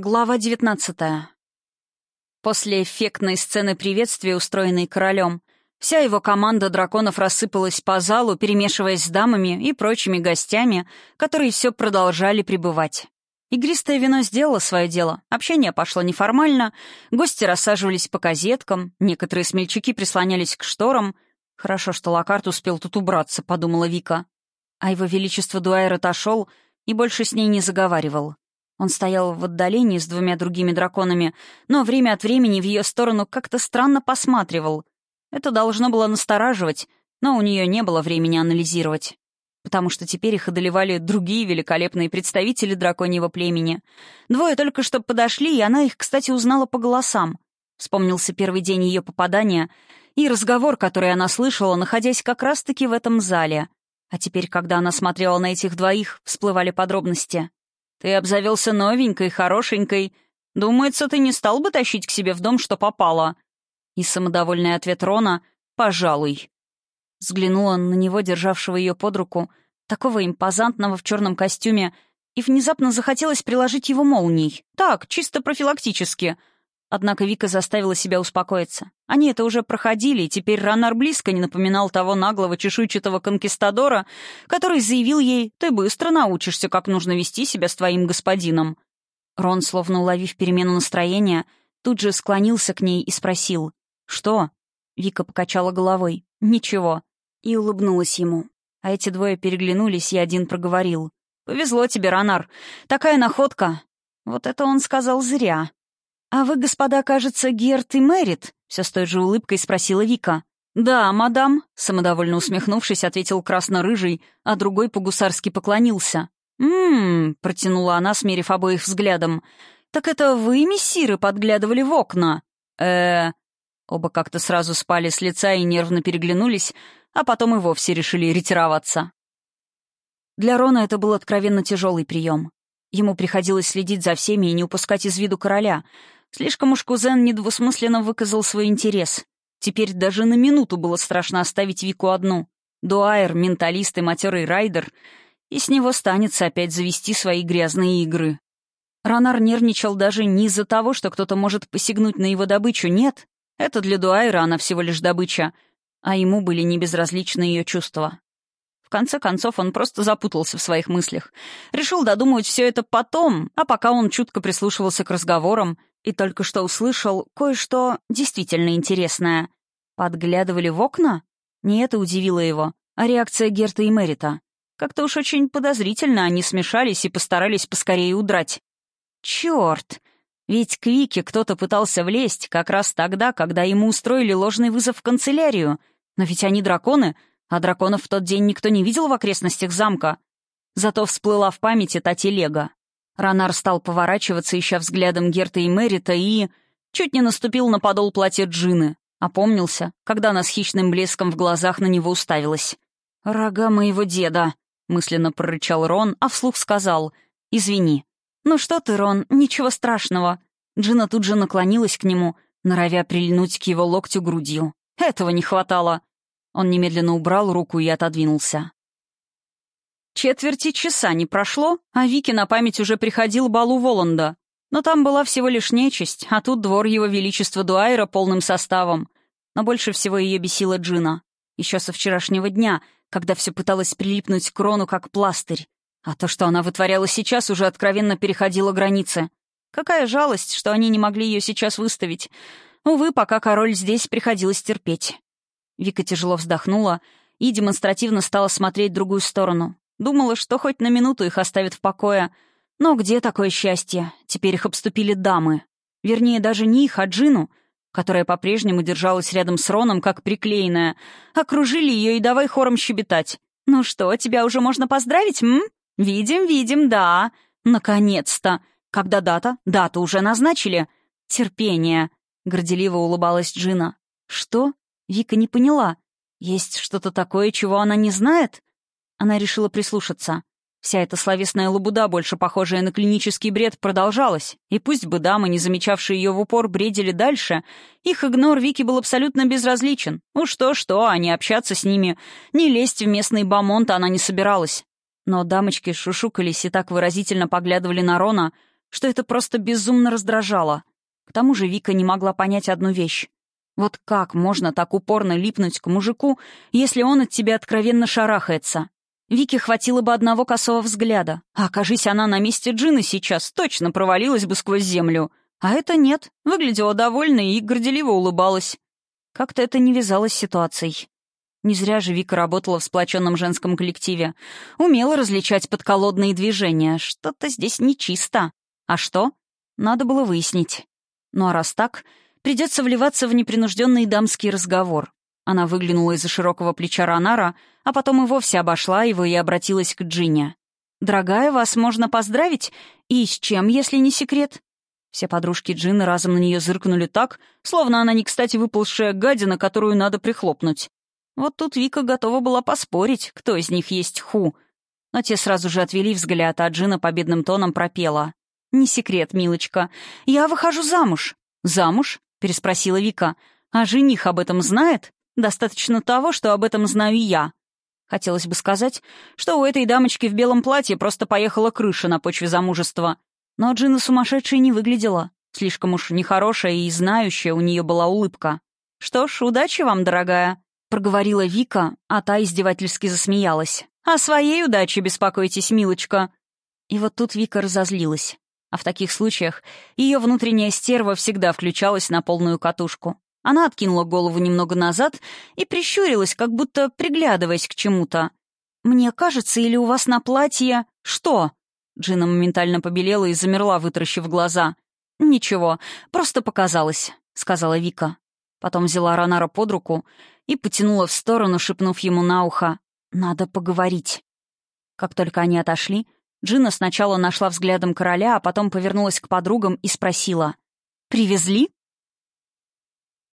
Глава 19 После эффектной сцены приветствия, устроенной королем, вся его команда драконов рассыпалась по залу, перемешиваясь с дамами и прочими гостями, которые все продолжали пребывать. Игристое вино сделало свое дело, общение пошло неформально, гости рассаживались по козеткам, некоторые смельчаки прислонялись к шторам. «Хорошо, что Локарт успел тут убраться», — подумала Вика. А его величество Дуайр отошел и больше с ней не заговаривал. Он стоял в отдалении с двумя другими драконами, но время от времени в ее сторону как-то странно посматривал. Это должно было настораживать, но у нее не было времени анализировать. Потому что теперь их одолевали другие великолепные представители драконьего племени. Двое только что подошли, и она их, кстати, узнала по голосам. Вспомнился первый день ее попадания и разговор, который она слышала, находясь как раз-таки в этом зале. А теперь, когда она смотрела на этих двоих, всплывали подробности. Ты обзавелся новенькой, хорошенькой. Думается, ты не стал бы тащить к себе в дом, что попало?» И самодовольный ответ Рона «пожалуй». Взглянула на него, державшего ее под руку, такого импозантного в черном костюме, и внезапно захотелось приложить его молнией. Так, чисто профилактически — Однако Вика заставила себя успокоиться. Они это уже проходили, и теперь Ранар близко не напоминал того наглого чешуйчатого конкистадора, который заявил ей «Ты быстро научишься, как нужно вести себя с твоим господином». Рон, словно уловив перемену настроения, тут же склонился к ней и спросил «Что?» Вика покачала головой «Ничего» и улыбнулась ему. А эти двое переглянулись, и один проговорил «Повезло тебе, Ранар. Такая находка». Вот это он сказал зря. «А вы, господа, кажется, Герт и Мэрит?» — все с той же улыбкой спросила Вика. «Да, мадам», — самодовольно усмехнувшись, ответил красно-рыжий, а другой по-гусарски поклонился. «М-м-м», протянула она, смерив обоих взглядом. «Так это вы, мессиры, подглядывали в окна?» э Оба как-то сразу спали с лица и нервно переглянулись, а потом и вовсе решили ретироваться. Для Рона это был откровенно тяжелый прием. Ему приходилось следить за всеми и не упускать из виду короля — Слишком уж кузен недвусмысленно выказал свой интерес. Теперь даже на минуту было страшно оставить Вику одну. Дуайер, менталист и матерый райдер, и с него станется опять завести свои грязные игры. Ронар нервничал даже не из-за того, что кто-то может посягнуть на его добычу, нет. Это для Дуайера она всего лишь добыча, а ему были небезразличны ее чувства. В конце концов, он просто запутался в своих мыслях. Решил додумывать все это потом, а пока он чутко прислушивался к разговорам и только что услышал кое-что действительно интересное. Подглядывали в окна? Не это удивило его, а реакция Герта и Мэрита. Как-то уж очень подозрительно они смешались и постарались поскорее удрать. Черт! Ведь к Вике кто-то пытался влезть как раз тогда, когда ему устроили ложный вызов в канцелярию. Но ведь они драконы, а драконов в тот день никто не видел в окрестностях замка. Зато всплыла в памяти та телега. Ранар стал поворачиваться, ища взглядом Герта и Мэрита, и... Чуть не наступил на подол платья Джины. Опомнился, когда она с хищным блеском в глазах на него уставилась. «Рога моего деда», — мысленно прорычал Рон, а вслух сказал. «Извини». «Ну что ты, Рон, ничего страшного». Джина тут же наклонилась к нему, норовя прильнуть к его локтю грудью. Этого не хватало. Он немедленно убрал руку и отодвинулся. Четверти часа не прошло, а Вики на память уже приходил балу Воланда. Но там была всего лишь нечисть, а тут двор его величества Дуайра полным составом. Но больше всего ее бесила Джина. Еще со вчерашнего дня, когда все пыталось прилипнуть к крону как пластырь. А то, что она вытворяла сейчас, уже откровенно переходило границы. Какая жалость, что они не могли ее сейчас выставить. Увы, пока король здесь, приходилось терпеть. Вика тяжело вздохнула и демонстративно стала смотреть в другую сторону. Думала, что хоть на минуту их оставят в покое. Но где такое счастье? Теперь их обступили дамы. Вернее, даже не их, а Джину, которая по-прежнему держалась рядом с Роном, как приклеенная. Окружили ее и давай хором щебетать. «Ну что, тебя уже можно поздравить, м? Видим, видим, да. Наконец-то. Когда дата? Дату уже назначили. Терпение». Горделиво улыбалась Джина. «Что?» Вика не поняла. Есть что-то такое, чего она не знает? Она решила прислушаться. Вся эта словесная лабуда, больше похожая на клинический бред, продолжалась. И пусть бы дамы, не замечавшие ее в упор, бредили дальше, их игнор Вики был абсолютно безразличен. Уж то-что, а не общаться с ними, не лезть в местный бамонт она не собиралась. Но дамочки шушукались и так выразительно поглядывали на Рона, что это просто безумно раздражало. К тому же Вика не могла понять одну вещь. Вот как можно так упорно липнуть к мужику, если он от тебя откровенно шарахается? Вике хватило бы одного косого взгляда. А окажись она на месте Джины сейчас, точно провалилась бы сквозь землю. А это нет. Выглядела довольной и горделиво улыбалась. Как-то это не вязалось с ситуацией. Не зря же Вика работала в сплоченном женском коллективе. Умела различать подколодные движения. Что-то здесь нечисто. А что? Надо было выяснить. Ну а раз так, придется вливаться в непринужденный дамский разговор. Она выглянула из-за широкого плеча Ронара, а потом и вовсе обошла его и обратилась к Джине. «Дорогая, вас можно поздравить? И с чем, если не секрет?» Все подружки Джины разом на нее зыркнули так, словно она не кстати выползшая гадина, которую надо прихлопнуть. Вот тут Вика готова была поспорить, кто из них есть ху. Но те сразу же отвели взгляд, а Джина победным тоном пропела. «Не секрет, милочка. Я выхожу замуж». «Замуж?» — переспросила Вика. «А жених об этом знает?» Достаточно того, что об этом знаю я. Хотелось бы сказать, что у этой дамочки в белом платье просто поехала крыша на почве замужества. Но Джина сумасшедшей не выглядела. Слишком уж нехорошая и знающая у нее была улыбка. «Что ж, удачи вам, дорогая», — проговорила Вика, а та издевательски засмеялась. «О своей удаче беспокойтесь, милочка». И вот тут Вика разозлилась. А в таких случаях ее внутренняя стерва всегда включалась на полную катушку. Она откинула голову немного назад и прищурилась, как будто приглядываясь к чему-то. «Мне кажется, или у вас на платье...» «Что?» Джина моментально побелела и замерла, вытаращив глаза. «Ничего, просто показалось», — сказала Вика. Потом взяла Ронара под руку и потянула в сторону, шепнув ему на ухо. «Надо поговорить». Как только они отошли, Джина сначала нашла взглядом короля, а потом повернулась к подругам и спросила. «Привезли?»